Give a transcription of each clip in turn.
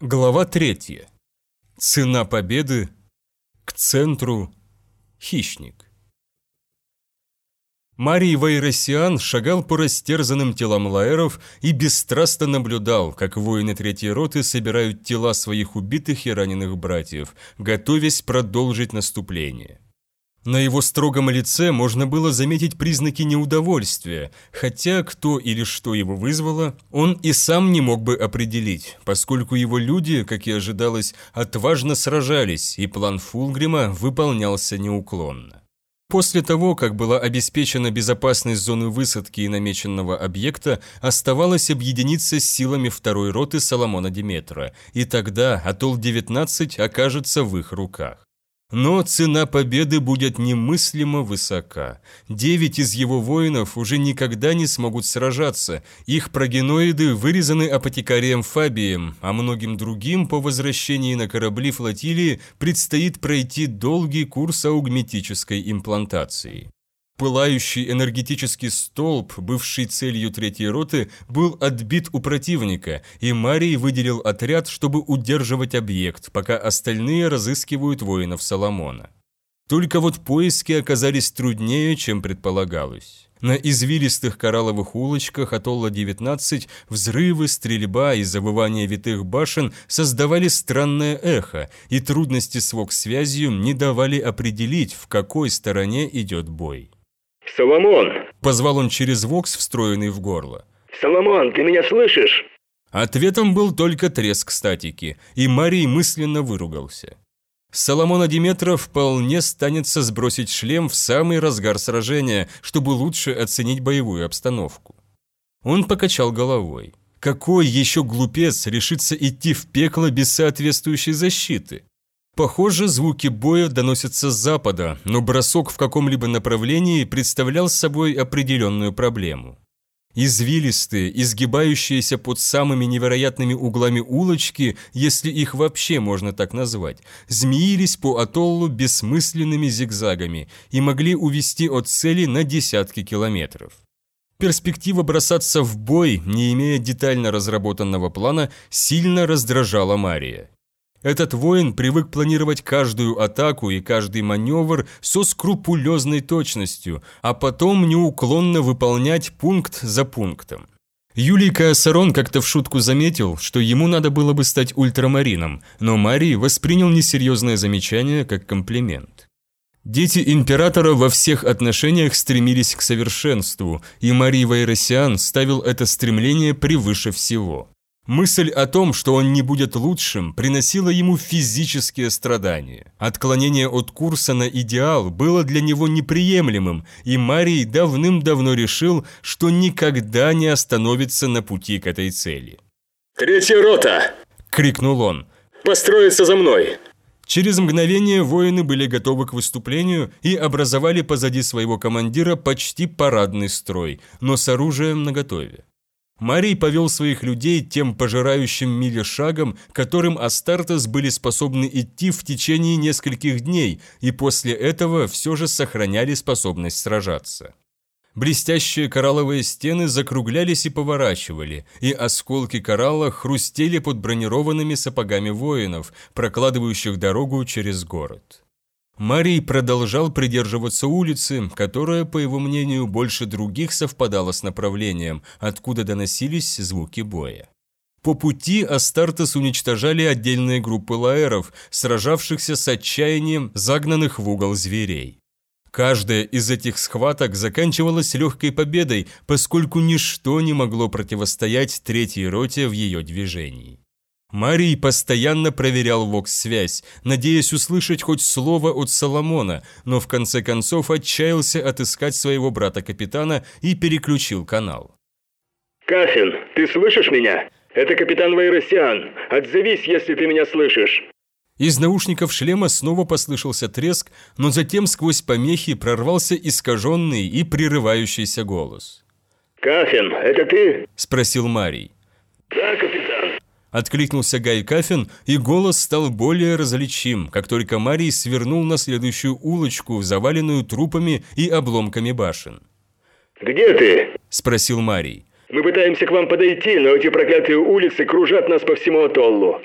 Глава третья. Цена победы. К центру. Хищник. Марий Вайросиан шагал по растерзанным телам лаэров и бесстрастно наблюдал, как воины третьей роты собирают тела своих убитых и раненых братьев, готовясь продолжить наступление. На его строгом лице можно было заметить признаки неудовольствия, хотя кто или что его вызвало, он и сам не мог бы определить, поскольку его люди, как и ожидалось, отважно сражались, и план Фулгрима выполнялся неуклонно. После того, как была обеспечена безопасность зоны высадки и намеченного объекта, оставалось объединиться с силами второй роты Соломона Диметра, и тогда Атолл-19 окажется в их руках. Но цена победы будет немыслимо высока. Девять из его воинов уже никогда не смогут сражаться. Их прогеноиды вырезаны апотекарием Фабием, а многим другим по возвращении на корабли флотилии предстоит пройти долгий курс аугметической имплантации. Пылающий энергетический столб, бывший целью третьей роты, был отбит у противника, и Марий выделил отряд, чтобы удерживать объект, пока остальные разыскивают воинов Соломона. Только вот поиски оказались труднее, чем предполагалось. На извилистых коралловых улочках Атолла-19 взрывы, стрельба и завывание витых башен создавали странное эхо, и трудности с вок-связью не давали определить, в какой стороне идет бой. «Соломон!» – позвал он через вокс, встроенный в горло. «Соломон, ты меня слышишь?» Ответом был только треск статики, и Марий мысленно выругался. Соломона Диметра вполне станется сбросить шлем в самый разгар сражения, чтобы лучше оценить боевую обстановку. Он покачал головой. Какой еще глупец решится идти в пекло без соответствующей защиты? Похоже, звуки боя доносятся с запада, но бросок в каком-либо направлении представлял собой определенную проблему. Извилистые, изгибающиеся под самыми невероятными углами улочки, если их вообще можно так назвать, змеились по атоллу бессмысленными зигзагами и могли увести от цели на десятки километров. Перспектива бросаться в бой, не имея детально разработанного плана, сильно раздражала Мария. Этот воин привык планировать каждую атаку и каждый маневр со скрупулезной точностью, а потом неуклонно выполнять пункт за пунктом. Юлий Каосарон как-то в шутку заметил, что ему надо было бы стать ультрамарином, но Марий воспринял несерьезное замечание как комплимент. Дети императора во всех отношениях стремились к совершенству, и Марий Вайросиан ставил это стремление превыше всего. Мысль о том, что он не будет лучшим, приносила ему физические страдания. Отклонение от курса на идеал было для него неприемлемым, и Марий давным-давно решил, что никогда не остановится на пути к этой цели. «Третья рота!» – крикнул он. «Построиться за мной!» Через мгновение воины были готовы к выступлению и образовали позади своего командира почти парадный строй, но с оружием наготове. Марий повел своих людей тем пожирающим мили шагом, которым Астартес были способны идти в течение нескольких дней, и после этого все же сохраняли способность сражаться. Блестящие коралловые стены закруглялись и поворачивали, и осколки коралла хрустели под бронированными сапогами воинов, прокладывающих дорогу через город. Марий продолжал придерживаться улицы, которая, по его мнению, больше других совпадала с направлением, откуда доносились звуки боя. По пути Астартес уничтожали отдельные группы лаэров, сражавшихся с отчаянием загнанных в угол зверей. Каждая из этих схваток заканчивалась легкой победой, поскольку ничто не могло противостоять третьей роте в ее движении. Марий постоянно проверял вокс-связь, надеясь услышать хоть слово от Соломона, но в конце концов отчаялся отыскать своего брата-капитана и переключил канал. «Кафин, ты слышишь меня? Это капитан Вайросиан. Отзовись, если ты меня слышишь». Из наушников шлема снова послышался треск, но затем сквозь помехи прорвался искаженный и прерывающийся голос. «Кафин, это ты?» – спросил Марий. «Да, капитан». Откликнулся Гай Кафин, и голос стал более различим, как только Марий свернул на следующую улочку, заваленную трупами и обломками башен. «Где ты?» – спросил Марий. «Мы пытаемся к вам подойти, но эти проклятые улицы кружат нас по всему атоллу».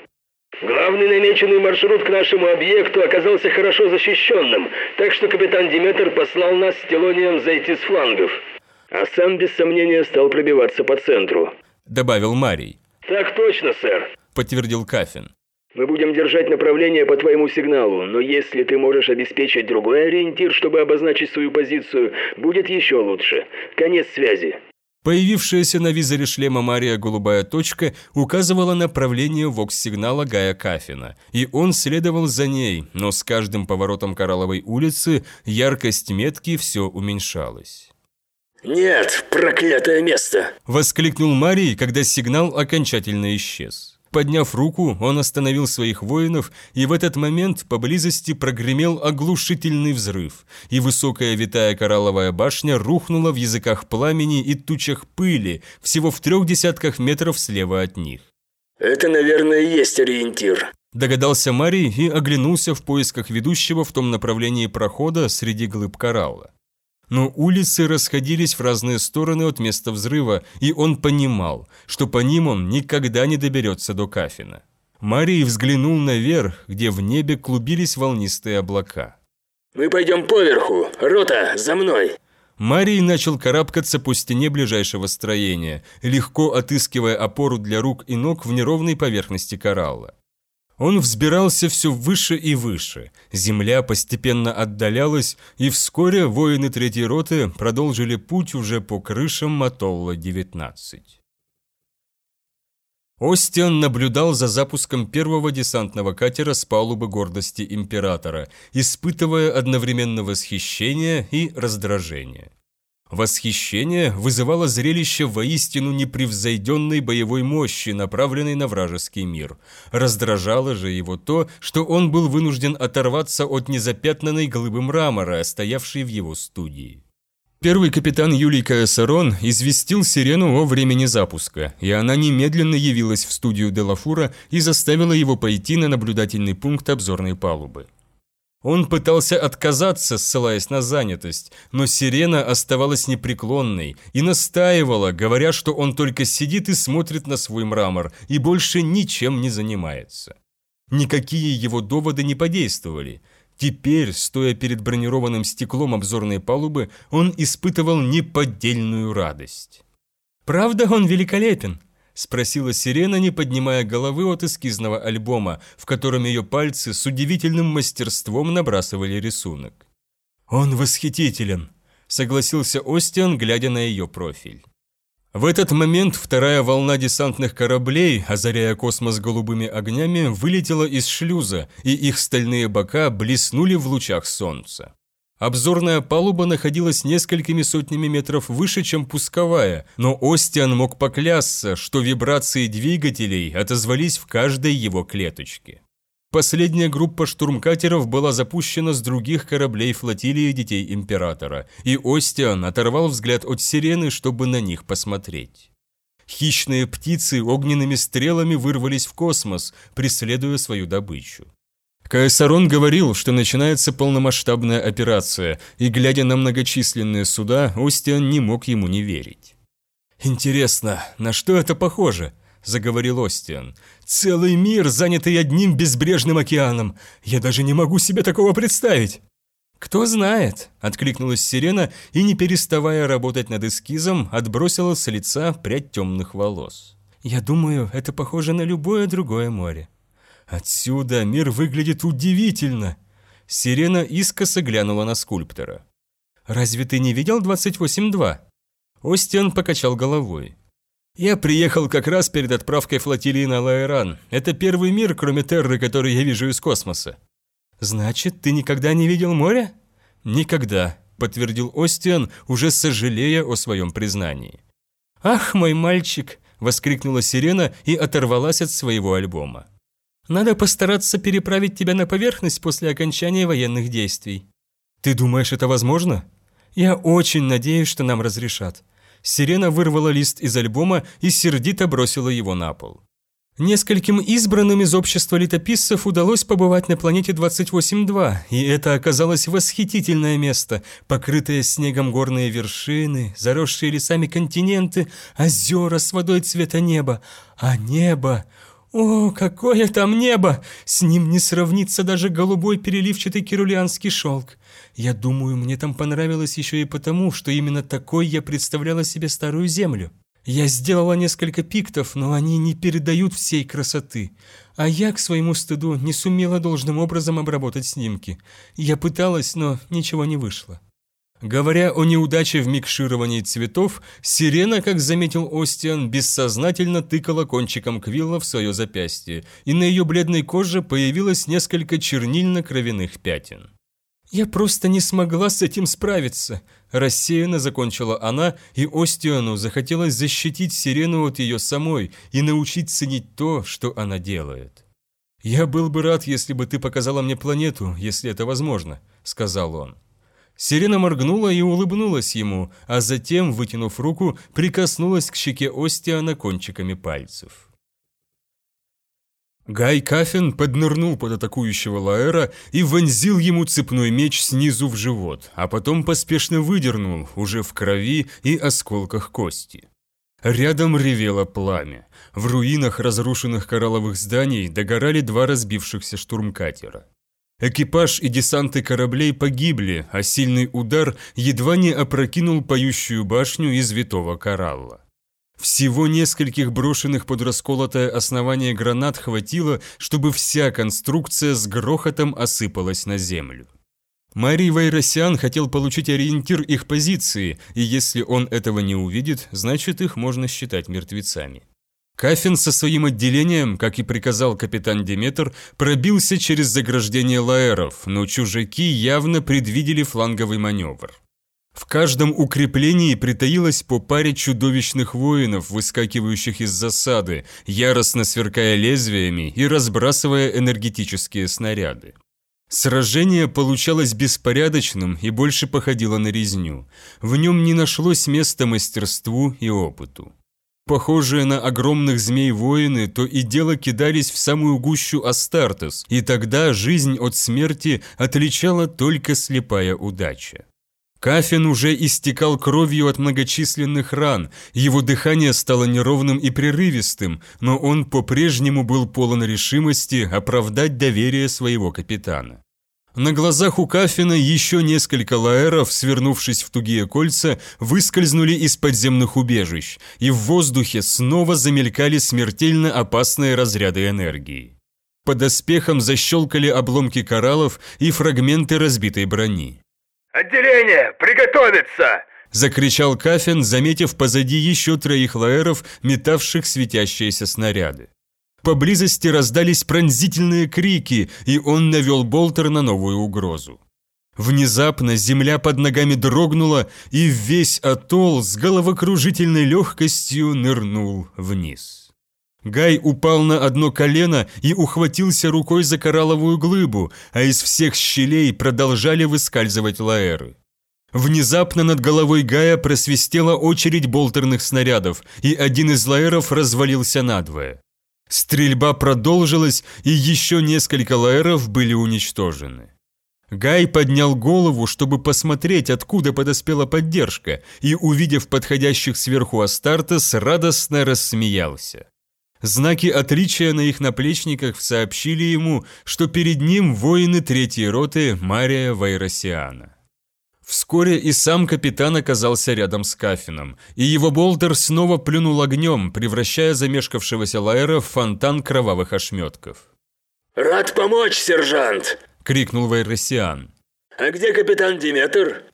Главный намеченный маршрут к нашему объекту оказался хорошо защищенным, так что капитан Диметр послал нас с Телонием зайти с флангов. А сам, без сомнения, стал пробиваться по центру. Добавил Марий. Так точно, сэр. Подтвердил Кафин. Мы будем держать направление по твоему сигналу, но если ты можешь обеспечить другой ориентир, чтобы обозначить свою позицию, будет еще лучше. Конец связи. Появившаяся на визоре шлема Мария голубая точка указывала направление вокс-сигнала Гая Кафина, и он следовал за ней, но с каждым поворотом Коралловой улицы яркость метки все уменьшалась. «Нет, проклятое место!» – воскликнул Марий, когда сигнал окончательно исчез. Подняв руку, он остановил своих воинов, и в этот момент поблизости прогремел оглушительный взрыв, и высокая витая коралловая башня рухнула в языках пламени и тучах пыли, всего в трех десятках метров слева от них. «Это, наверное, и есть ориентир», Догадался Марий и оглянулся в поисках ведущего в том направлении прохода среди глыб коралла. Но улицы расходились в разные стороны от места взрыва, и он понимал, что по ним он никогда не доберется до Кафина. Марий взглянул наверх, где в небе клубились волнистые облака. «Мы пойдем поверху. Рота, за мной!» Марий начал карабкаться по стене ближайшего строения, легко отыскивая опору для рук и ног в неровной поверхности коралла. Он взбирался все выше и выше, земля постепенно отдалялась, и вскоре воины третьей роты продолжили путь уже по крышам Матолла-19. Остиан наблюдал за запуском первого десантного катера с палубы гордости Императора, испытывая одновременно восхищение и раздражение. Восхищение вызывало зрелище воистину непревзойденной боевой мощи, направленной на вражеский мир. Раздражало же его то, что он был вынужден оторваться от незапятнанной глыбы мрамора, стоявшей в его студии. Первый капитан Юлий Каэссерон известил Сирену о времени запуска, и она немедленно явилась в студию Делафура и заставила его пойти на наблюдательный пункт обзорной палубы. Он пытался отказаться, ссылаясь на занятость, но сирена оставалась непреклонной и настаивала, говоря, что он только сидит и смотрит на свой мрамор и больше ничем не занимается. Никакие его доводы не подействовали. Теперь, стоя перед бронированным стеклом обзорной палубы, он испытывал неподдельную радость. «Правда он великолепен?» – спросила Сирена, не поднимая головы от эскизного альбома, в котором ее пальцы с удивительным мастерством набрасывали рисунок. «Он восхитителен», – согласился Остиан, глядя на ее профиль. В этот момент вторая волна десантных кораблей, озаряя космос голубыми огнями, вылетела из шлюза, и их стальные бока блеснули в лучах солнца. Обзорная палуба находилась несколькими сотнями метров выше, чем пусковая, но Остиан мог поклясться, что вибрации двигателей отозвались в каждой его клеточке. Последняя группа штурмкатеров была запущена с других кораблей флотилии Детей Императора, и Остиан оторвал взгляд от сирены, чтобы на них посмотреть. Хищные птицы огненными стрелами вырвались в космос, преследуя свою добычу. Каэсарон говорил, что начинается полномасштабная операция, и, глядя на многочисленные суда, Остиан не мог ему не верить. «Интересно, на что это похоже?» – заговорил Остиан. «Целый мир, занятый одним безбрежным океаном! Я даже не могу себе такого представить!» «Кто знает», – откликнулась Сирена и, не переставая работать над эскизом, отбросила с лица прядь темных волос. «Я думаю, это похоже на любое другое море». Отсюда мир выглядит удивительно. Сирена искоса глянула на скульптора. «Разве ты не видел 28.2?» Остиан покачал головой. «Я приехал как раз перед отправкой флотилии на Лаэран. Это первый мир, кроме Терры, который я вижу из космоса». «Значит, ты никогда не видел море?» «Никогда», – подтвердил Остиан, уже сожалея о своем признании. «Ах, мой мальчик!» – воскликнула Сирена и оторвалась от своего альбома. Надо постараться переправить тебя на поверхность после окончания военных действий. Ты думаешь, это возможно? Я очень надеюсь, что нам разрешат. Сирена вырвала лист из альбома и сердито бросила его на пол. Нескольким избранным из общества летописцев удалось побывать на планете 28-2, и это оказалось восхитительное место, покрытое снегом горные вершины, заросшие лесами континенты, озера с водой цвета неба, а небо «О, какое там небо! С ним не сравнится даже голубой переливчатый кирулианский шелк. Я думаю, мне там понравилось еще и потому, что именно такой я представляла себе старую землю. Я сделала несколько пиктов, но они не передают всей красоты. А я, к своему стыду, не сумела должным образом обработать снимки. Я пыталась, но ничего не вышло. Говоря о неудаче в микшировании цветов, сирена, как заметил Остиан, бессознательно тыкала кончиком квилла в свое запястье, и на ее бледной коже появилось несколько чернильно-кровяных пятен. «Я просто не смогла с этим справиться», – рассеянно закончила она, и Остиану захотелось защитить сирену от ее самой и научить ценить то, что она делает. «Я был бы рад, если бы ты показала мне планету, если это возможно», – сказал он. Сирена моргнула и улыбнулась ему, а затем, вытянув руку, прикоснулась к щеке Остиана кончиками пальцев. Гай Кафен поднырнул под атакующего Лаэра и вонзил ему цепной меч снизу в живот, а потом поспешно выдернул, уже в крови и осколках кости. Рядом ревело пламя. В руинах разрушенных коралловых зданий догорали два разбившихся штурмкатера. Экипаж и десанты кораблей погибли, а сильный удар едва не опрокинул поющую башню из витого коралла. Всего нескольких брошенных под расколотое основание гранат хватило, чтобы вся конструкция с грохотом осыпалась на землю. Марий Вайросян хотел получить ориентир их позиции, и если он этого не увидит, значит их можно считать мертвецами. Кафин со своим отделением, как и приказал капитан Деметр, пробился через заграждение лаэров, но чужаки явно предвидели фланговый маневр. В каждом укреплении притаилось по паре чудовищных воинов, выскакивающих из засады, яростно сверкая лезвиями и разбрасывая энергетические снаряды. Сражение получалось беспорядочным и больше походило на резню. В нем не нашлось места мастерству и опыту. Похожие на огромных змей воины то и дело кидались в самую гущу Астартес, и тогда жизнь от смерти отличала только слепая удача. Кафин уже истекал кровью от многочисленных ран, его дыхание стало неровным и прерывистым, но он по-прежнему был полон решимости оправдать доверие своего капитана. На глазах у Кафина еще несколько лаэров, свернувшись в тугие кольца, выскользнули из подземных убежищ, и в воздухе снова замелькали смертельно опасные разряды энергии. Под оспехом защелкали обломки кораллов и фрагменты разбитой брони. «Отделение! Приготовиться!» – закричал Кафин, заметив позади еще троих лаэров, метавших светящиеся снаряды. Поблизости раздались пронзительные крики, и он навел Болтер на новую угрозу. Внезапно земля под ногами дрогнула, и весь атолл с головокружительной легкостью нырнул вниз. Гай упал на одно колено и ухватился рукой за коралловую глыбу, а из всех щелей продолжали выскальзывать лаэры. Внезапно над головой Гая просвистела очередь болтерных снарядов, и один из лаэров развалился надвое. Стрельба продолжилась, и еще несколько лаэров были уничтожены. Гай поднял голову, чтобы посмотреть, откуда подоспела поддержка, и, увидев подходящих сверху Астартес, радостно рассмеялся. Знаки отличия на их наплечниках сообщили ему, что перед ним воины третьей роты Мария Вайросиана. Вскоре и сам капитан оказался рядом с Кафином, и его болтер снова плюнул огнем, превращая замешкавшегося Лаэра в фонтан кровавых ошметков. «Рад помочь, сержант!» – крикнул Вайросиан. «А где капитан Диметр?»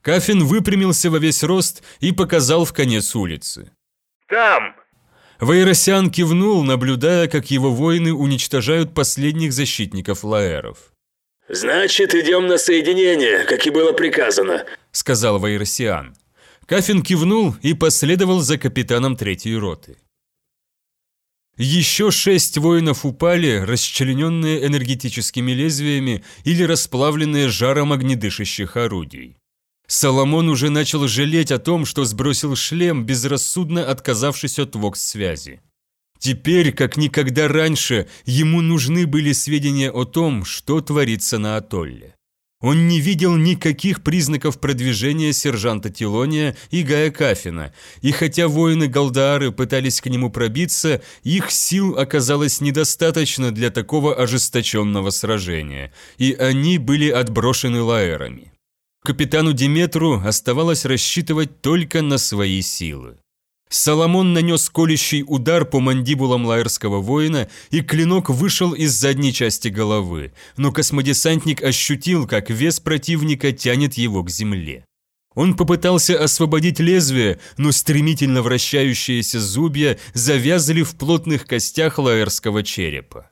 Кафин выпрямился во весь рост и показал в конец улицы. «Там!» Вайросиан кивнул, наблюдая, как его воины уничтожают последних защитников Лаэров. «Значит, идем на соединение, как и было приказано», – сказал Вайросиан. Кафин кивнул и последовал за капитаном третьей роты. Еще шесть воинов упали, расчлененные энергетическими лезвиями или расплавленные жаром огнедышащих орудий. Соломон уже начал жалеть о том, что сбросил шлем, безрассудно отказавшись от вокс-связи. Теперь, как никогда раньше, ему нужны были сведения о том, что творится на атолле. Он не видел никаких признаков продвижения сержанта Тилония и Гая Кафина, и хотя воины Галдаары пытались к нему пробиться, их сил оказалось недостаточно для такого ожесточенного сражения, и они были отброшены лаэрами. Капитану Диметру оставалось рассчитывать только на свои силы. Соломон нанес колющий удар по мандибулам лаэрского воина, и клинок вышел из задней части головы, но космодесантник ощутил, как вес противника тянет его к земле. Он попытался освободить лезвие, но стремительно вращающиеся зубья завязали в плотных костях лаэрского черепа.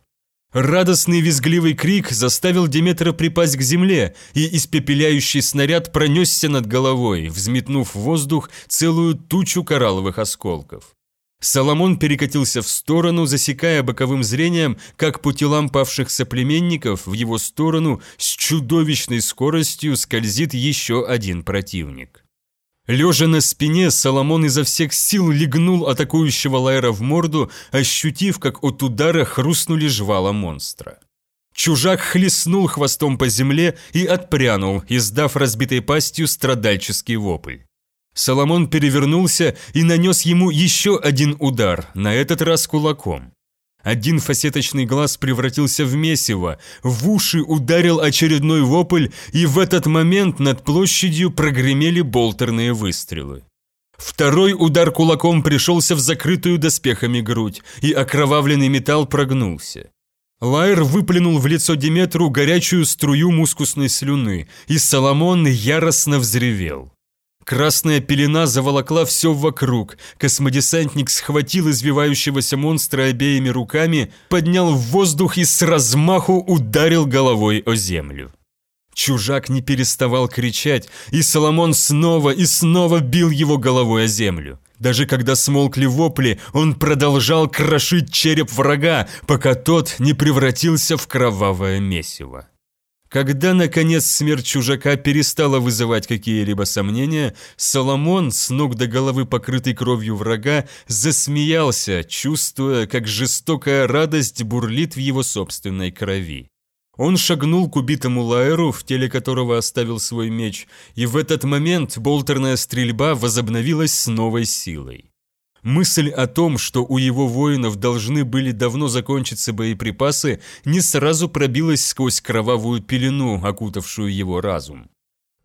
Радостный визгливый крик заставил Деметра припасть к земле, и испепеляющий снаряд пронесся над головой, взметнув в воздух целую тучу коралловых осколков. Соломон перекатился в сторону, засекая боковым зрением, как по телам павших соплеменников в его сторону с чудовищной скоростью скользит еще один противник. Лежа на спине, Соломон изо всех сил легнул атакующего Лайра в морду, ощутив, как от удара хрустнули жвала монстра. Чужак хлестнул хвостом по земле и отпрянул, издав разбитой пастью страдальческий вопль. Соломон перевернулся и нанес ему еще один удар, на этот раз кулаком. Один фасеточный глаз превратился в месиво, в уши ударил очередной вопль, и в этот момент над площадью прогремели болтерные выстрелы. Второй удар кулаком пришелся в закрытую доспехами грудь, и окровавленный металл прогнулся. Лайер выплюнул в лицо Диметру горячую струю мускусной слюны, и Соломон яростно взревел. Красная пелена заволокла все вокруг. Космодесантник схватил извивающегося монстра обеими руками, поднял в воздух и с размаху ударил головой о землю. Чужак не переставал кричать, и Соломон снова и снова бил его головой о землю. Даже когда смолкли вопли, он продолжал крошить череп врага, пока тот не превратился в кровавое месиво. Когда, наконец, смерть чужака перестала вызывать какие-либо сомнения, Соломон, с ног до головы покрытый кровью врага, засмеялся, чувствуя, как жестокая радость бурлит в его собственной крови. Он шагнул к убитому Лаэру, в теле которого оставил свой меч, и в этот момент болтерная стрельба возобновилась с новой силой. Мысль о том, что у его воинов должны были давно закончиться боеприпасы, не сразу пробилась сквозь кровавую пелену, окутавшую его разум.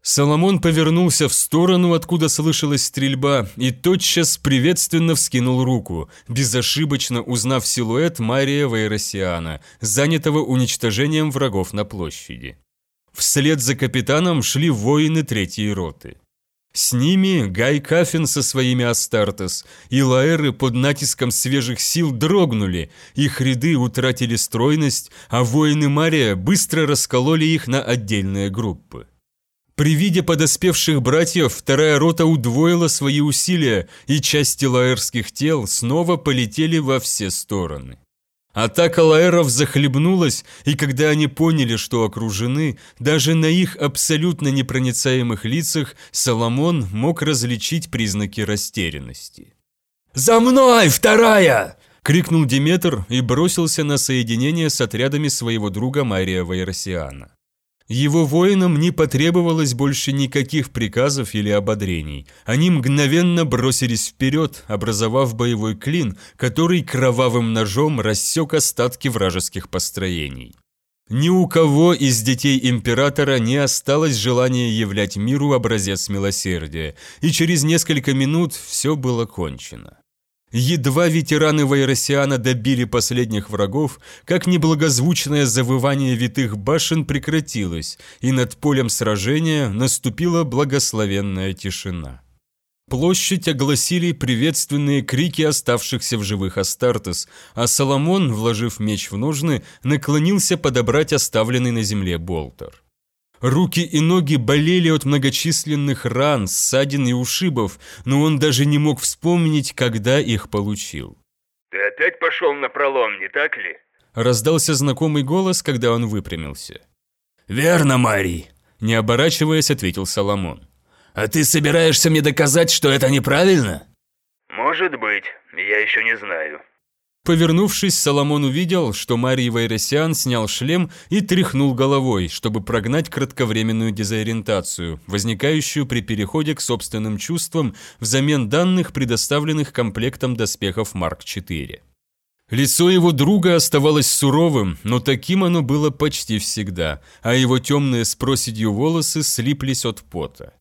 Соломон повернулся в сторону, откуда слышалась стрельба, и тотчас приветственно вскинул руку, безошибочно узнав силуэт Мария Вейросиана, занятого уничтожением врагов на площади. Вслед за капитаном шли воины третьей роты. С ними Гай Кафин со своими Астартес, и Лаэры под натиском свежих сил дрогнули, их ряды утратили стройность, а воины Мария быстро раскололи их на отдельные группы. При виде подоспевших братьев вторая рота удвоила свои усилия, и части лаэрских тел снова полетели во все стороны. Атака лаэров захлебнулась, и когда они поняли, что окружены, даже на их абсолютно непроницаемых лицах Соломон мог различить признаки растерянности. «За мной, вторая!» – крикнул Диметр и бросился на соединение с отрядами своего друга Мария Вайросиана. Его воинам не потребовалось больше никаких приказов или ободрений. Они мгновенно бросились вперед, образовав боевой клин, который кровавым ножом рассек остатки вражеских построений. Ни у кого из детей императора не осталось желания являть миру образец милосердия, и через несколько минут все было кончено. Едва ветераны Вайросиана добили последних врагов, как неблагозвучное завывание витых башен прекратилось, и над полем сражения наступила благословенная тишина. Площадь огласили приветственные крики оставшихся в живых Астартес, а Соломон, вложив меч в ножны, наклонился подобрать оставленный на земле болтер. Руки и ноги болели от многочисленных ран, ссадин и ушибов, но он даже не мог вспомнить, когда их получил. «Ты опять пошел на пролом, не так ли?» Раздался знакомый голос, когда он выпрямился. «Верно, Марий», – не оборачиваясь, ответил Соломон. «А ты собираешься мне доказать, что это неправильно?» «Может быть, я еще не знаю». Повернувшись, Соломон увидел, что Марий Вайросиан снял шлем и тряхнул головой, чтобы прогнать кратковременную дезориентацию, возникающую при переходе к собственным чувствам взамен данных, предоставленных комплектом доспехов Марк-4. Лицо его друга оставалось суровым, но таким оно было почти всегда, а его темные с проседью волосы слиплись от пота.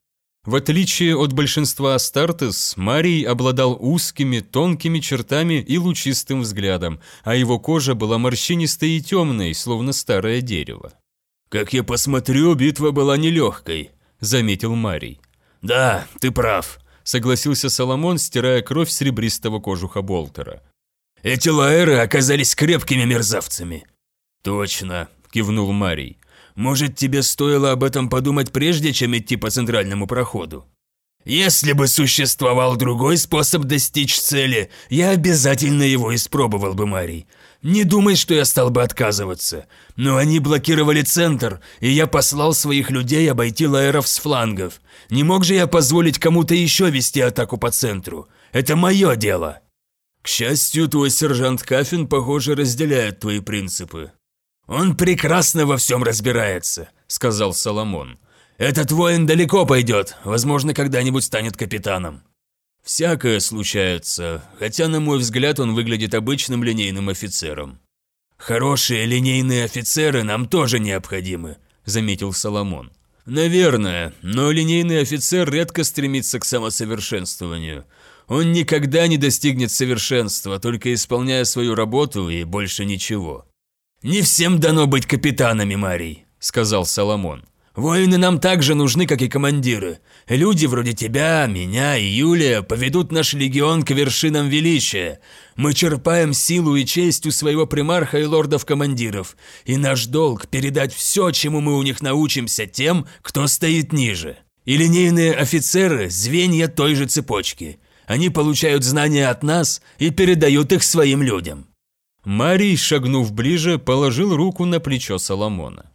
В отличие от большинства Астартес, Марий обладал узкими, тонкими чертами и лучистым взглядом, а его кожа была морщинистой и темной, словно старое дерево. «Как я посмотрю, битва была нелегкой», — заметил Марий. «Да, ты прав», — согласился Соломон, стирая кровь с серебристого кожуха Болтера. «Эти лаэры оказались крепкими мерзавцами». «Точно», — кивнул Марий. Может, тебе стоило об этом подумать прежде, чем идти по центральному проходу? Если бы существовал другой способ достичь цели, я обязательно его испробовал бы, Марий. Не думай, что я стал бы отказываться. Но они блокировали центр, и я послал своих людей обойти лаэров с флангов. Не мог же я позволить кому-то еще вести атаку по центру? Это мое дело. К счастью, твой сержант Кафин, похоже, разделяет твои принципы. «Он прекрасно во всем разбирается», — сказал Соломон. «Этот воин далеко пойдет, возможно, когда-нибудь станет капитаном». «Всякое случается, хотя, на мой взгляд, он выглядит обычным линейным офицером». «Хорошие линейные офицеры нам тоже необходимы», — заметил Соломон. «Наверное, но линейный офицер редко стремится к самосовершенствованию. Он никогда не достигнет совершенства, только исполняя свою работу и больше ничего». «Не всем дано быть капитанами, Марий», — сказал Соломон. «Воины нам так же нужны, как и командиры. Люди вроде тебя, меня и Юлия поведут наш легион к вершинам величия. Мы черпаем силу и честь у своего примарха и лордов-командиров, и наш долг – передать все, чему мы у них научимся, тем, кто стоит ниже. И линейные офицеры – звенья той же цепочки. Они получают знания от нас и передают их своим людям». Марий, шагнув ближе, положил руку на плечо Соломона.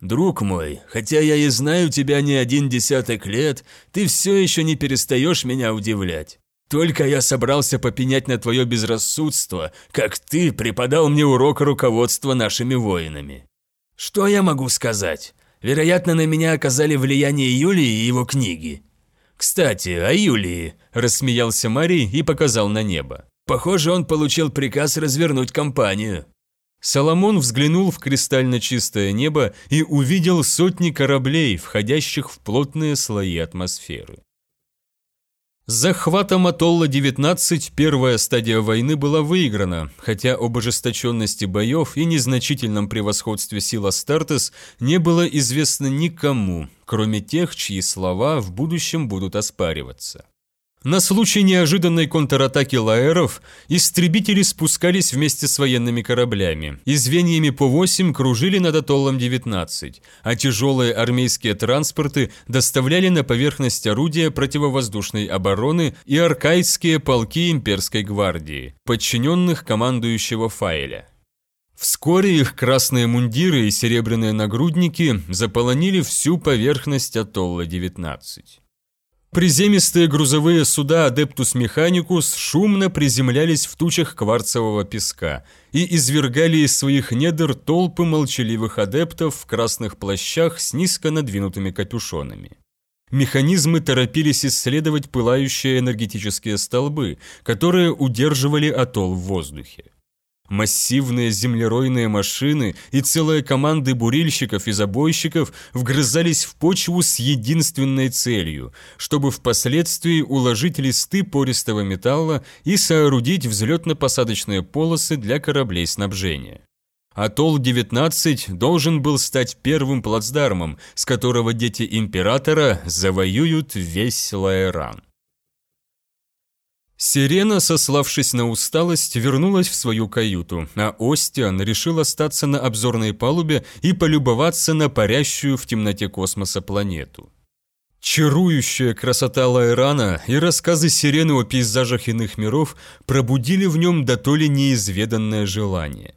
«Друг мой, хотя я и знаю тебя не один десяток лет, ты все еще не перестаешь меня удивлять. Только я собрался попенять на твое безрассудство, как ты преподал мне урок руководства нашими воинами. Что я могу сказать? Вероятно, на меня оказали влияние Юлии и его книги. Кстати, о Юлии, рассмеялся Марий и показал на небо. Похоже, он получил приказ развернуть кампанию. Соломон взглянул в кристально чистое небо и увидел сотни кораблей, входящих в плотные слои атмосферы. С захватом Атолла-19 первая стадия войны была выиграна, хотя об ожесточенности боев и незначительном превосходстве сил Астартес не было известно никому, кроме тех, чьи слова в будущем будут оспариваться. На случай неожиданной контратаки лаэров истребители спускались вместе с военными кораблями, и звеньями по 8 кружили над атоллом 19, а тяжелые армейские транспорты доставляли на поверхность орудия противовоздушной обороны и аркайские полки имперской гвардии, подчиненных командующего Файля. Вскоре их красные мундиры и серебряные нагрудники заполонили всю поверхность атолла 19. Приземистые грузовые суда Адептус Механикус шумно приземлялись в тучах кварцевого песка и извергали из своих недр толпы молчаливых адептов в красных плащах с низко надвинутыми капюшонами. Механизмы торопились исследовать пылающие энергетические столбы, которые удерживали атолл в воздухе. Массивные землеройные машины и целые команды бурильщиков и забойщиков вгрызались в почву с единственной целью, чтобы впоследствии уложить листы пористого металла и соорудить взлетно-посадочные полосы для кораблей снабжения. Атолл-19 должен был стать первым плацдармом, с которого дети Императора завоюют весь Лаэран. Сирена, сославшись на усталость, вернулась в свою каюту, а Остиан решил остаться на обзорной палубе и полюбоваться на парящую в темноте космоса планету. Чарующая красота Лайрана и рассказы Сирены о пейзажах иных миров пробудили в нем до то ли неизведанное желание.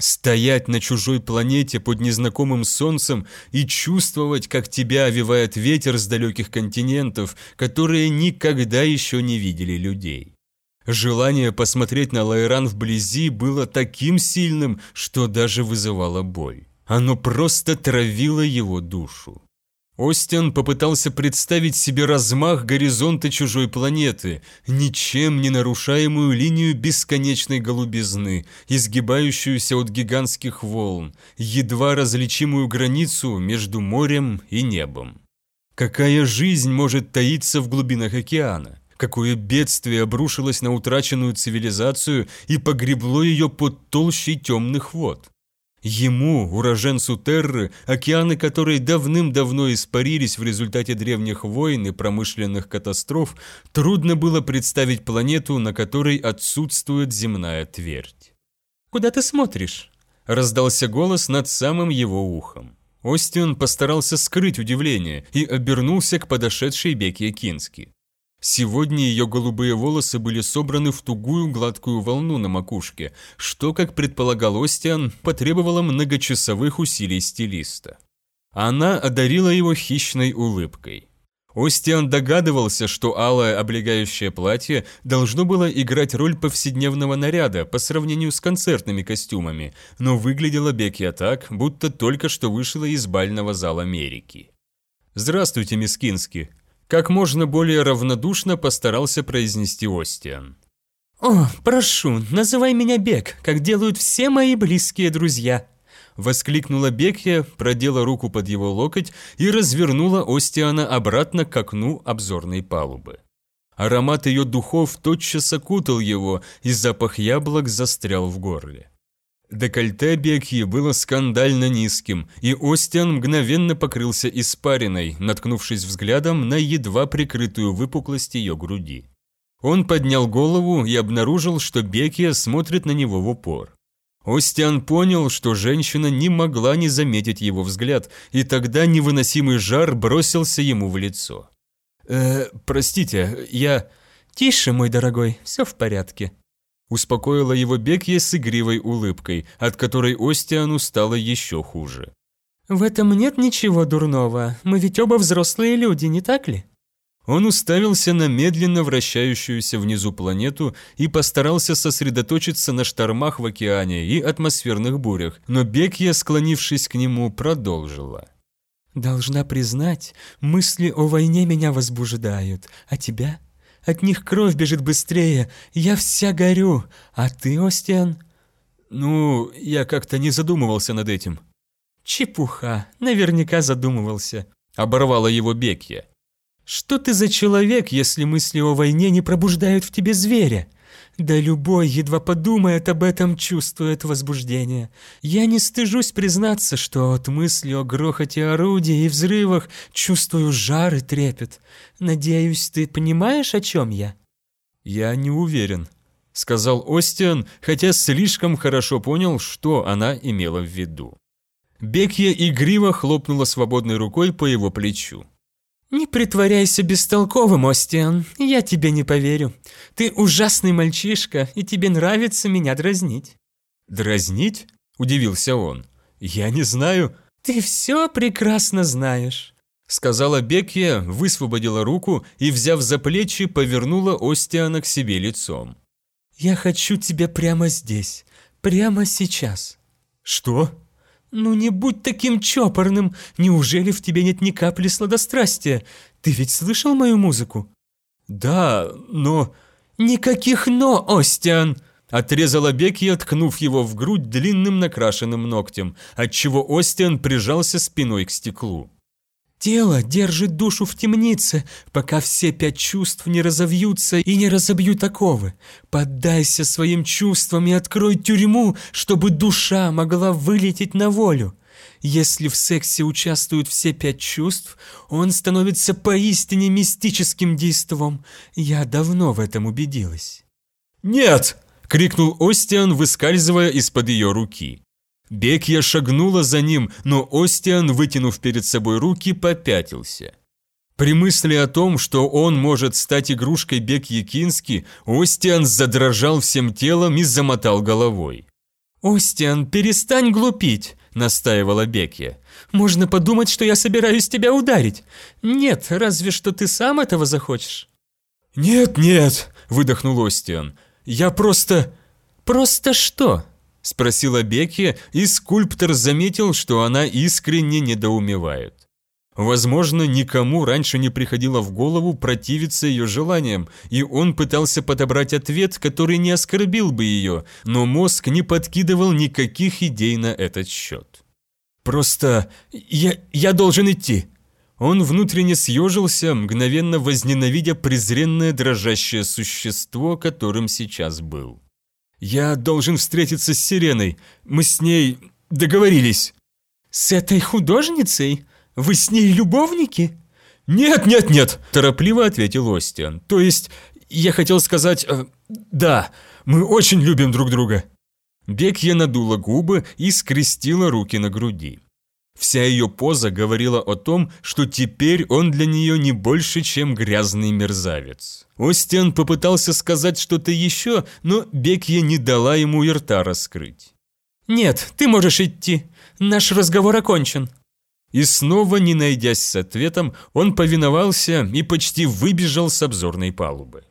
Стоять на чужой планете под незнакомым солнцем и чувствовать, как тебя овивает ветер с далеких континентов, которые никогда еще не видели людей. Желание посмотреть на Лайран вблизи было таким сильным, что даже вызывало боль. Оно просто травило его душу. Остин попытался представить себе размах горизонта чужой планеты, ничем не нарушаемую линию бесконечной голубизны, изгибающуюся от гигантских волн, едва различимую границу между морем и небом. Какая жизнь может таиться в глубинах океана? Какое бедствие обрушилось на утраченную цивилизацию и погребло ее под толщей темных вод? Ему, уроженцу Терры, океаны которой давным-давно испарились в результате древних войн и промышленных катастроф, трудно было представить планету, на которой отсутствует земная твердь. «Куда ты смотришь?» – раздался голос над самым его ухом. Остин постарался скрыть удивление и обернулся к подошедшей Бекке Кински. Сегодня ее голубые волосы были собраны в тугую гладкую волну на макушке, что, как предполагал Остиан, потребовало многочасовых усилий стилиста. Она одарила его хищной улыбкой. Остиан догадывался, что алое облегающее платье должно было играть роль повседневного наряда по сравнению с концертными костюмами, но выглядела Бекия так, будто только что вышла из бального зала Америки. «Здравствуйте, мисс Кински», как можно более равнодушно постарался произнести Остиан. «О, прошу, называй меня Бек, как делают все мои близкие друзья», Воскликнула Бекхе, продела руку под его локоть и развернула Остиана обратно к окну обзорной палубы. Аромат ее духов тотчас окутал его, и запах яблок застрял в горле. Декольте Бекхи было скандально низким, и Остиан мгновенно покрылся испариной, наткнувшись взглядом на едва прикрытую выпуклость ее груди. Он поднял голову и обнаружил, что Бекия смотрит на него в упор. Остиан понял, что женщина не могла не заметить его взгляд, и тогда невыносимый жар бросился ему в лицо. «Э, простите, я...» «Тише, мой дорогой, все в порядке», Успокоила его Бекье с игривой улыбкой, от которой Остиану стало еще хуже. «В этом нет ничего дурного. Мы ведь оба взрослые люди, не так ли?» Он уставился на медленно вращающуюся внизу планету и постарался сосредоточиться на штормах в океане и атмосферных бурях, но Бекья, склонившись к нему, продолжила. «Должна признать, мысли о войне меня возбуждают, а тебя от них кровь бежит быстрее, я вся горю. А ты, Остиан?» «Ну, я как-то не задумывался над этим». «Чепуха, наверняка задумывался», — оборвала его Бекья. «Что ты за человек, если мысли о войне не пробуждают в тебе зверя? Да любой, едва подумает об этом, чувствует возбуждение. Я не стыжусь признаться, что от мысли о грохоте орудий и взрывах чувствую жар и трепет. Надеюсь, ты понимаешь, о чем я?» «Я не уверен», — сказал Остиан, хотя слишком хорошо понял, что она имела в виду. Бекья игриво хлопнула свободной рукой по его плечу. «Не притворяйся бестолковым, Остиан, я тебе не поверю. Ты ужасный мальчишка, и тебе нравится меня дразнить». «Дразнить?» – удивился он. «Я не знаю». «Ты все прекрасно знаешь», – сказала Бекья, высвободила руку и, взяв за плечи, повернула Остиана к себе лицом. «Я хочу тебя прямо здесь, прямо сейчас». «Что?» «Ну не будь таким чопорным! Неужели в тебе нет ни капли сладострастия? Ты ведь слышал мою музыку?» «Да, но...» «Никаких «но», Остиан!» Отрезала Бекки, ткнув его в грудь длинным накрашенным ногтем, отчего Остиан прижался спиной к стеклу. Тело держит душу в темнице, пока все пять чувств не разовьются и не разобьют оковы. Поддайся своим чувствам и открой тюрьму, чтобы душа могла вылететь на волю. Если в сексе участвуют все пять чувств, он становится поистине мистическим действом. Я давно в этом убедилась. «Нет!» — крикнул Остиан, выскальзывая из-под ее руки. Бекья шагнула за ним, но Остиан, вытянув перед собой руки, попятился. При мысли о том, что он может стать игрушкой Бекьи Кински, Остиан задрожал всем телом и замотал головой. «Остиан, перестань глупить!» – настаивала Бекья. «Можно подумать, что я собираюсь тебя ударить. Нет, разве что ты сам этого захочешь». «Нет, нет!» – выдохнул Остиан. «Я просто...» «Просто что?» – спросила Бекки, и скульптор заметил, что она искренне недоумевает. Возможно, никому раньше не приходило в голову противиться ее желаниям, и он пытался подобрать ответ, который не оскорбил бы ее, но мозг не подкидывал никаких идей на этот счет. «Просто я, я должен идти!» Он внутренне съежился, мгновенно возненавидя презренное дрожащее существо, которым сейчас был. «Я должен встретиться с Сиреной. Мы с ней договорились». «С этой художницей? Вы с ней любовники?» «Нет, нет, нет!» – торопливо ответил Остиан. «То есть, я хотел сказать, э, да, мы очень любим друг друга». Бекья надула губы и скрестила руки на груди. Вся ее поза говорила о том, что теперь он для нее не больше, чем грязный мерзавец. Остиан попытался сказать что-то еще, но Бекья не дала ему и рта раскрыть. «Нет, ты можешь идти. Наш разговор окончен». И снова, не найдясь с ответом, он повиновался и почти выбежал с обзорной палубы.